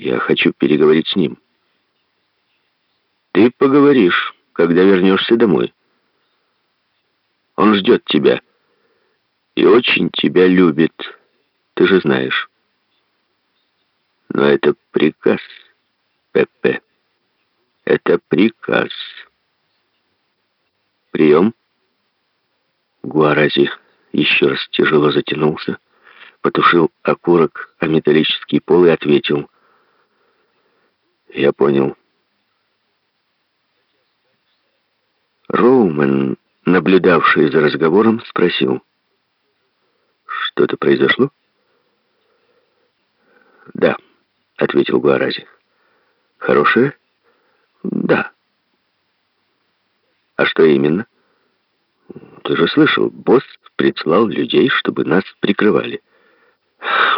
Я хочу переговорить с ним. Ты поговоришь, когда вернешься домой. Он ждет тебя и очень тебя любит, ты же знаешь. Но это приказ, Пепе. Это приказ. Прием. Гуарази еще раз тяжело затянулся, потушил окурок о металлический пол и ответил. «Я понял». Роумен, наблюдавший за разговором, спросил. «Что-то произошло?» «Да», — ответил Гуарази. «Хорошее?» «Да». «А что именно?» «Ты же слышал, босс прислал людей, чтобы нас прикрывали».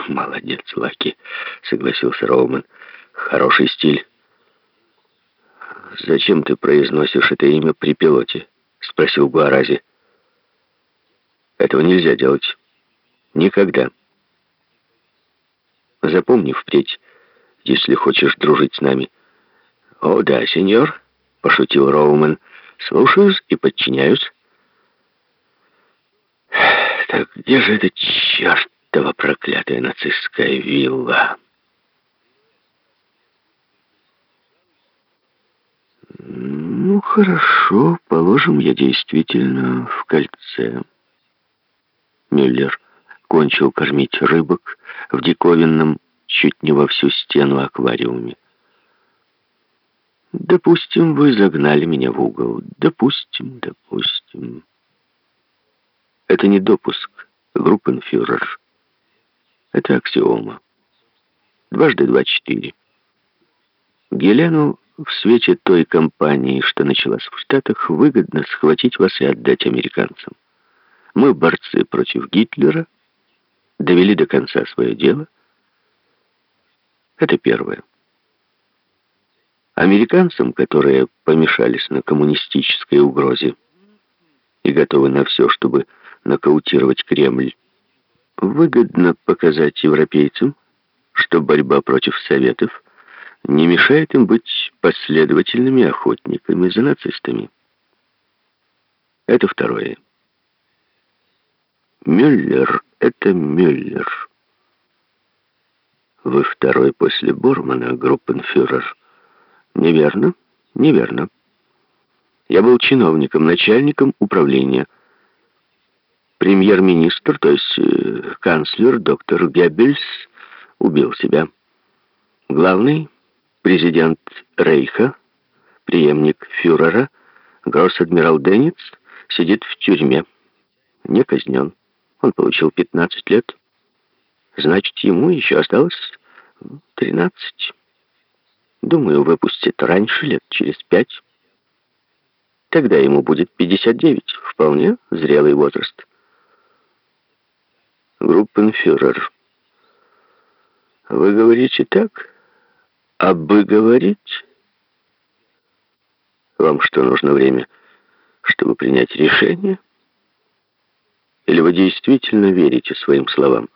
«Молодец, Лаки», — согласился Роуман. «Хороший стиль». «Зачем ты произносишь это имя при пилоте?» — спросил Гуарази. «Этого нельзя делать. Никогда. Запомни впредь, если хочешь дружить с нами». «О, да, сеньор», — пошутил Роуман. «Слушаюсь и подчиняюсь». «Так где же эта чертова проклятая нацистская вилла?» «Ну, хорошо, положим, я действительно в кольце». Мюллер кончил кормить рыбок в диковинном, чуть не во всю стену аквариуме. Допустим, вы загнали меня в угол. Допустим, допустим. Это не допуск, группенфюрер. Это аксиома. Дважды два — четыре. Гелену в свете той кампании, что началась в Штатах, выгодно схватить вас и отдать американцам. Мы борцы против Гитлера, довели до конца свое дело. Это первое. Американцам, которые помешались на коммунистической угрозе и готовы на все, чтобы нокаутировать Кремль, выгодно показать европейцам, что борьба против Советов не мешает им быть последовательными охотниками за нацистами. Это второе. Мюллер — это Мюллер. Вы второй после Бормана, группенфюрер. Неверно, неверно. Я был чиновником, начальником управления. Премьер-министр, то есть э, канцлер, доктор Геббельс, убил себя. Главный президент Рейха, преемник фюрера, гросс-адмирал Денниц, сидит в тюрьме. Не казнен. Он получил 15 лет. Значит, ему еще осталось 13. Думаю, выпустит раньше, лет через пять. Тогда ему будет 59. Вполне зрелый возраст. Группенфюрер. Вы говорите так? А бы говорить? Вам что, нужно время, чтобы принять решение? Или вы действительно верите своим словам?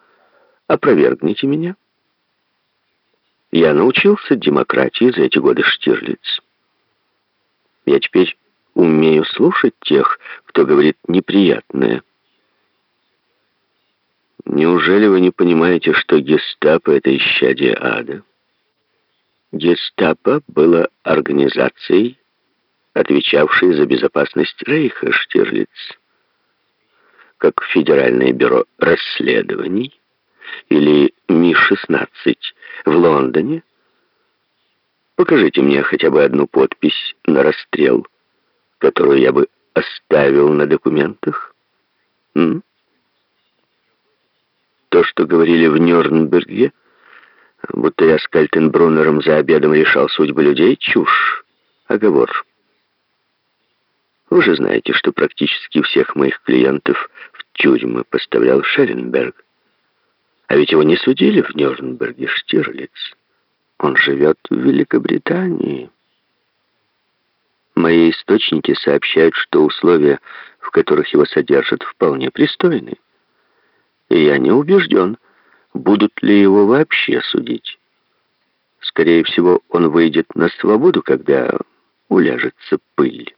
Опровергните меня. Я научился демократии за эти годы, Штирлиц. Я теперь умею слушать тех, кто говорит неприятное. Неужели вы не понимаете, что гестапо — это исчадие ада? Гестапо было организацией, отвечавшей за безопасность Рейха, Штирлиц. Как Федеральное бюро расследований или Ми-16 в Лондоне? Покажите мне хотя бы одну подпись на расстрел, которую я бы оставил на документах. М? То, что говорили в Нюрнберге, будто я с Кальтенбруннером за обедом решал судьбы людей, чушь, оговор. Вы же знаете, что практически всех моих клиентов в тюрьмы поставлял Шелленберг. А ведь его не судили в Нюрнберге, Штирлиц. Он живет в Великобритании. Мои источники сообщают, что условия, в которых его содержат, вполне пристойны. И я не убежден, будут ли его вообще судить. Скорее всего, он выйдет на свободу, когда уляжется пыль.